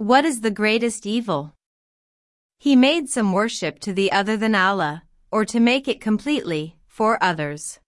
What is the greatest evil? He made some worship to the other than Allah, or to make it completely, for others.